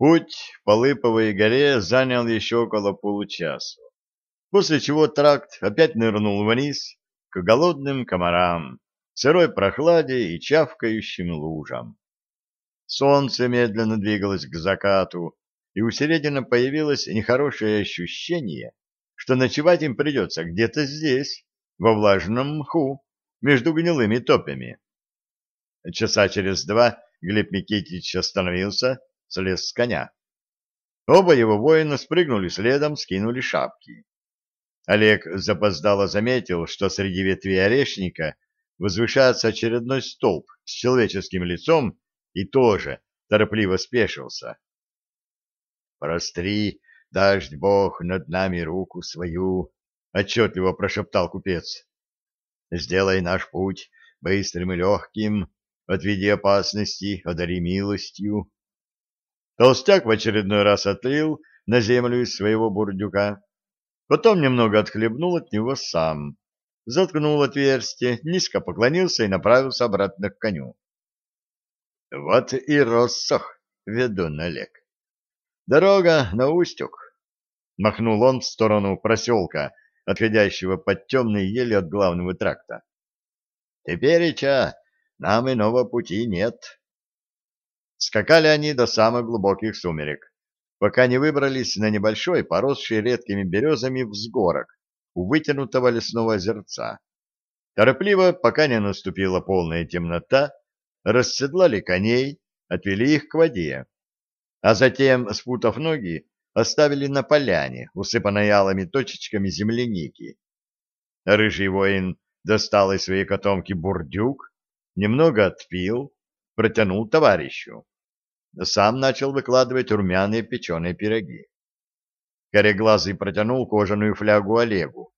Путь по Лыповой горе занял еще около получаса, после чего тракт опять нырнул вниз к голодным комарам, сырой прохладе и чавкающим лужам. Солнце медленно двигалось к закату, и у Середина появилось нехорошее ощущение, что ночевать им придется где-то здесь, во влажном мху, между гнилыми топями. Часа через два Глеб Никитич остановился, слез с коня. Оба его воина спрыгнули следом, скинули шапки. Олег запоздало заметил, что среди ветвей орешника возвышается очередной столб с человеческим лицом и тоже торопливо спешился. «Простри, дождь бог над нами руку свою», — отчетливо прошептал купец. «Сделай наш путь быстрым и легким, отведи опасности, одари милостью». Толстяк в очередной раз отлил на землю из своего бурдюка, потом немного отхлебнул от него сам, заткнул отверстие, низко поклонился и направился обратно к коню. Вот и рассох, ведун Олег. Дорога на Устюг. Махнул он в сторону проселка, отходящего под темные ели от главного тракта. Теперь, ча, нам иного пути нет. Скакали они до самых глубоких сумерек, пока не выбрались на небольшой, поросший редкими березами взгорок у вытянутого лесного озерца. Торопливо, пока не наступила полная темнота, расседлали коней, отвели их к воде, а затем, спутав ноги, оставили на поляне, усыпанной алыми точечками земляники. Рыжий воин достал из своей котомки бурдюк, немного отпил, протянул товарищу сам начал выкладывать румяные печеные пироги. Кореглазый протянул кожаную флягу Олегу,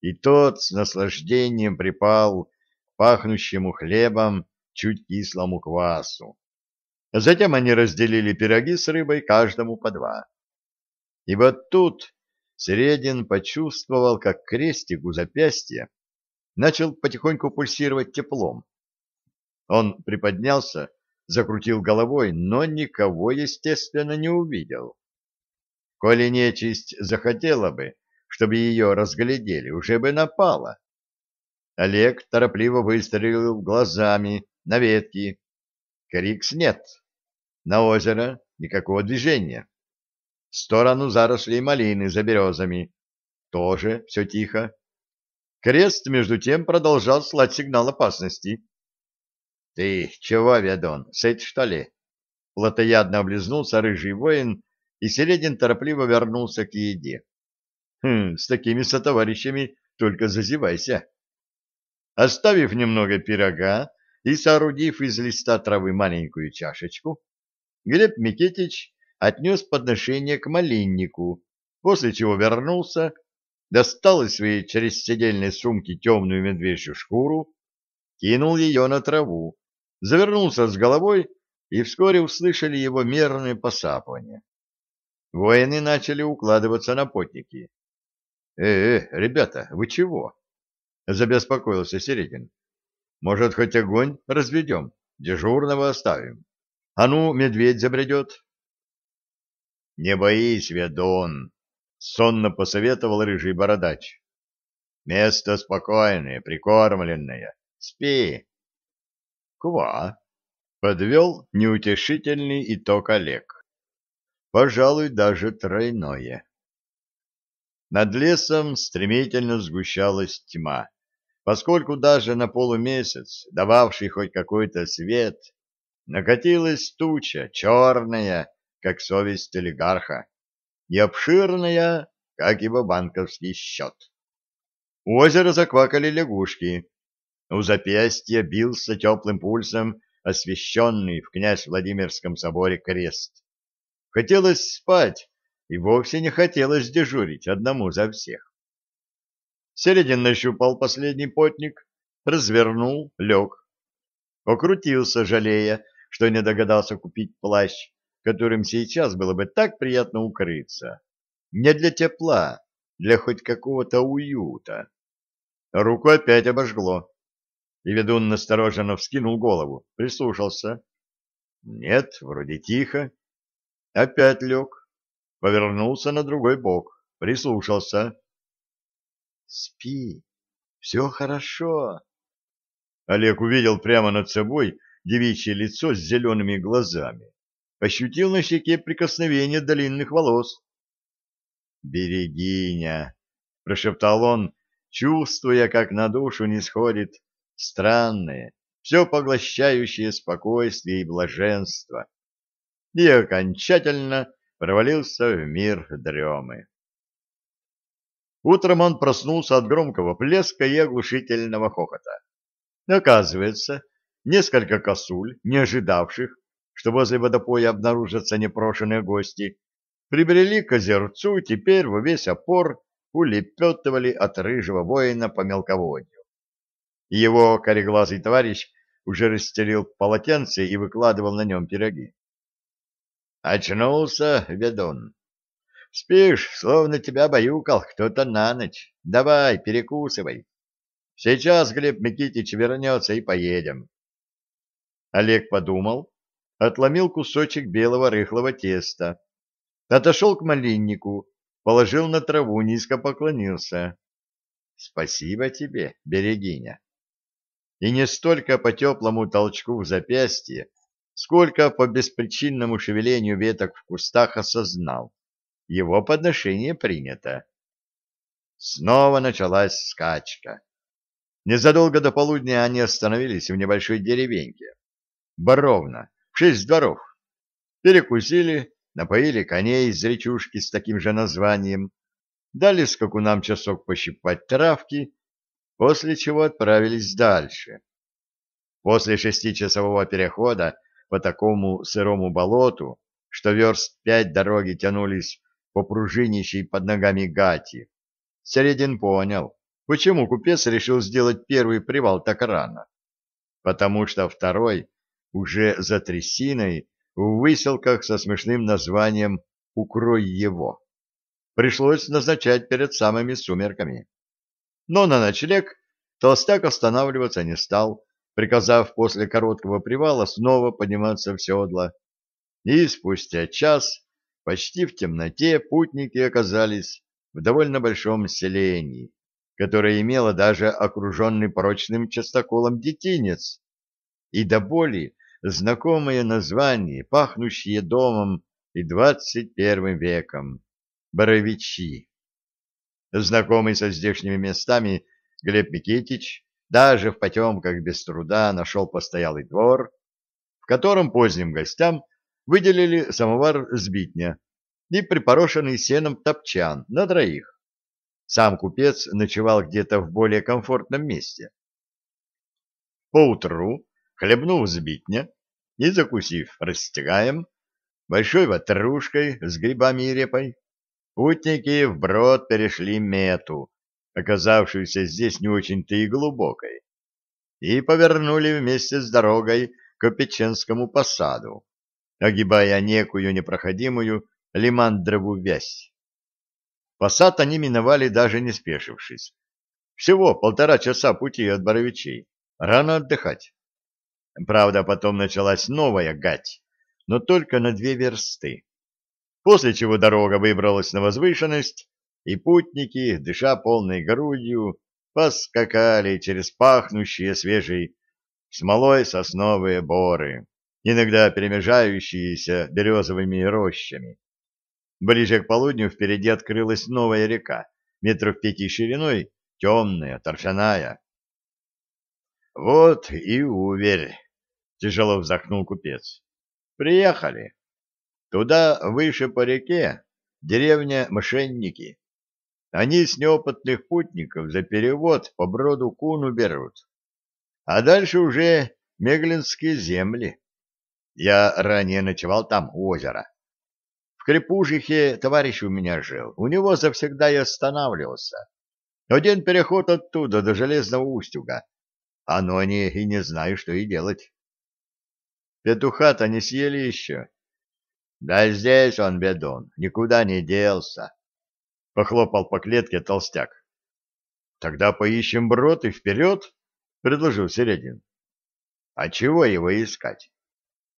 и тот с наслаждением припал к пахнущему хлебом чуть кислому квасу. Затем они разделили пироги с рыбой каждому по два. И вот тут Середин почувствовал, как крестик у запястья начал потихоньку пульсировать теплом. Он приподнялся закрутил головой, но никого, естественно, не увидел. Коли нечисть захотела бы, чтобы ее разглядели, уже бы напала. Олег торопливо выстрелил глазами на ветки. Крикс нет. На озеро никакого движения. В сторону зарослей малины за березами. Тоже все тихо. Крест, между тем, продолжал слать сигнал опасности. — Ты чего, ведун, сыт, что ли? Платоядно облизнулся рыжий воин, и Середин торопливо вернулся к еде. Хм, с такими сотоварищами только зазевайся. Оставив немного пирога и соорудив из листа травы маленькую чашечку, Глеб Микетич отнес подношение к малиннику, после чего вернулся, достал из своей через седельной сумки темную медвежью шкуру, кинул ее на траву, завернулся с головой, и вскоре услышали его мерное посапывание. Воины начали укладываться на потники. «Э, э, ребята, вы чего?» — забеспокоился Середин. «Может, хоть огонь разведем, дежурного оставим? А ну, медведь забредет». «Не боись, ведун!» — сонно посоветовал рыжий бородач. «Место спокойное, прикормленное. Спи, Ква. Подвел неутешительный итог Олег. Пожалуй, даже тройное. Над лесом стремительно сгущалась тьма, поскольку даже на полумесяц, дававший хоть какой-то свет, накатилась туча, черная, как совесть олигарха, и обширная, как его банковский счет. У озера заквакали лягушки, у запястья бился теплым пульсом освященный в князь Владимирском соборе крест. Хотелось спать, и вовсе не хотелось дежурить одному за всех. Середин нащупал последний потник, развернул, лег. Покрутился, жалея, что не догадался купить плащ, которым сейчас было бы так приятно укрыться. Не для тепла, для хоть какого-то уюта. Руку опять обожгло и ведун настороженно вскинул голову, прислушался. Нет, вроде тихо. опять лег, повернулся на другой бок, прислушался. «Спи, все хорошо». Олег увидел прямо над собой девичье лицо с зелеными глазами, ощутил на щеке прикосновение длинных волос. «Берегиня!» — прошептал он, чувствуя, как на душу не сходит странное, все поглощающее спокойствие и блаженство, и окончательно провалился в мир дремы. Утром он проснулся от громкого плеска и оглушительного хохота. Оказывается, несколько косуль, не ожидавших, что возле водопоя обнаружатся непрошенные гости, прибрели к озерцу и теперь во весь опор улепетывали от рыжего воина по мелководью. Его кореглазый товарищ уже расстелил полотенце и выкладывал на нем пироги. «Очнулся, ведун. Спишь, словно тебя баюкал кто-то на ночь. Давай, перекусывай. Сейчас Глеб Микитич вернется и поедем». Олег подумал, отломил кусочек белого рыхлого теста, отошел к малиннику, положил на траву, низко поклонился. «Спасибо тебе, берегиня» и не столько по теплому толчку в запястье, сколько по беспричинному шевелению веток в кустах осознал. Его подношение принято. Снова началась скачка. Незадолго до полудня они остановились в небольшой деревеньке. Боровна, в шесть дворов. Перекусили, напоили коней из речушки с таким же названием, дали скакунам часок пощипать травки после чего отправились дальше. После шестичасового перехода по такому сырому болоту, что верст пять дороги тянулись по пружинищей под ногами гати, Середин понял, почему купец решил сделать первый привал так рано. Потому что второй уже за трясиной в выселках со смешным названием «Укрой его». Пришлось назначать перед самыми сумерками. Но на ночлег толстяк останавливаться не стал, приказав после короткого привала снова подниматься в седло. И спустя час, почти в темноте, путники оказались в довольно большом селении, которое имело даже окруженный прочным частоколом детинец, и до боли знакомое название, пахнущее домом и двадцать первым веком — Боровичи. Знакомый со здешними местами Глеб Микитич даже в потемках без труда нашел постоялый двор, в котором поздним гостям выделили самовар сбитня и припорошенный сеном топчан на троих. Сам купец ночевал где-то в более комфортном месте. Поутру, хлебнув сбитня и закусив растягаем, большой ватрушкой с грибами и репой, Путники вброд перешли мету, оказавшуюся здесь не очень-то и глубокой, и повернули вместе с дорогой к Опеченскому посаду, огибая некую непроходимую лимандрову вязь. Посад они миновали, даже не спешившись. Всего полтора часа пути от Боровичей. Рано отдыхать. Правда, потом началась новая гать, но только на две версты после чего дорога выбралась на возвышенность, и путники, дыша полной грудью, поскакали через пахнущие свежей смолой сосновые боры, иногда перемежающиеся березовыми рощами. Ближе к полудню впереди открылась новая река, метров пяти шириной, темная, торфяная. — Вот и уверь, — тяжело вздохнул купец. — Приехали. Туда, выше по реке, деревня Мошенники. Они с неопытных путников за перевод по броду куну берут. А дальше уже Меглинские земли. Я ранее ночевал там, у озера. В Крепужихе товарищ у меня жил. У него завсегда и останавливался. Один переход оттуда до Железного Устюга. А но они и не знаю, что и делать. Петуха-то не съели еще. Да здесь он, бедун, никуда не делся. Похлопал по клетке толстяк. Тогда поищем брод и вперед, предложил Середин. А чего его искать?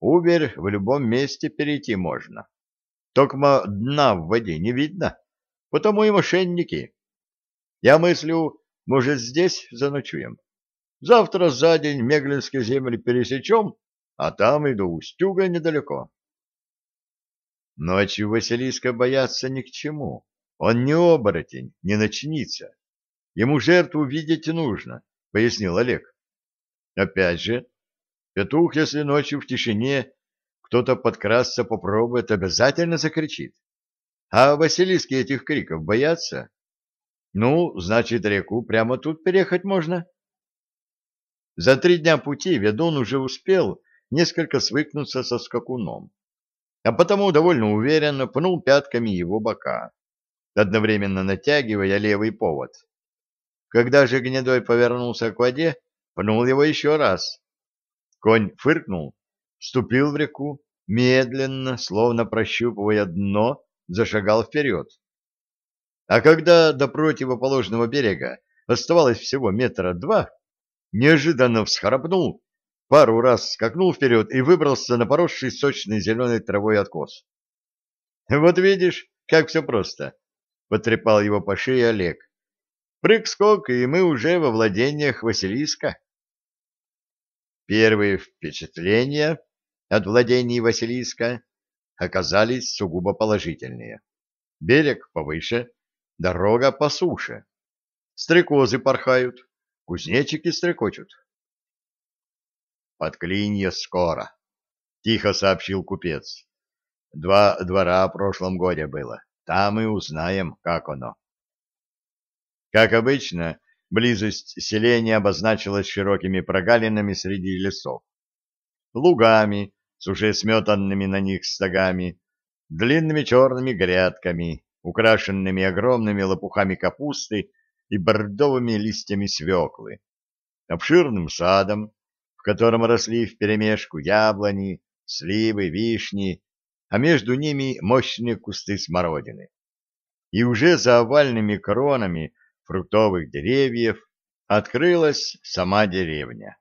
Убер в любом месте перейти можно. Токма дна в воде не видно, потому и мошенники. Я мыслю, может, здесь заночуем. Завтра за день Меглинские земли пересечем, а там и до Устюга недалеко. Ночью Василиска бояться ни к чему. Он не оборотень, не ночница. Ему жертву видеть нужно, — пояснил Олег. Опять же, петух, если ночью в тишине кто-то подкрасться попробует, обязательно закричит. А Василиски этих криков боятся? Ну, значит, реку прямо тут переехать можно. За три дня пути ведун уже успел несколько свыкнуться со скакуном, а потому довольно уверенно пнул пятками его бока, одновременно натягивая левый повод. Когда же гнедой повернулся к воде, пнул его еще раз. Конь фыркнул, вступил в реку, медленно, словно прощупывая дно, зашагал вперед. А когда до противоположного берега оставалось всего метра два, неожиданно всхрапнул, пару раз скакнул вперед и выбрался на поросший сочной зеленой травой откос. — Вот видишь, как все просто, — потрепал его по шее Олег. — Прыг-скок, и мы уже во владениях Василиска. Первые впечатления от владений Василиска оказались сугубо положительные. Берег повыше, дорога по суше. Стрекозы порхают, кузнечики стрекочут. Под клинья скоро, — тихо сообщил купец. Два двора в прошлом годе было. Там и узнаем, как оно. Как обычно, близость селения обозначилась широкими прогалинами среди лесов. Лугами с уже сметанными на них стогами, длинными черными грядками, украшенными огромными лопухами капусты и бордовыми листьями свеклы, обширным садом, котором росли вперемешку яблони, сливы, вишни, а между ними мощные кусты смородины. И уже за овальными кронами фруктовых деревьев открылась сама деревня.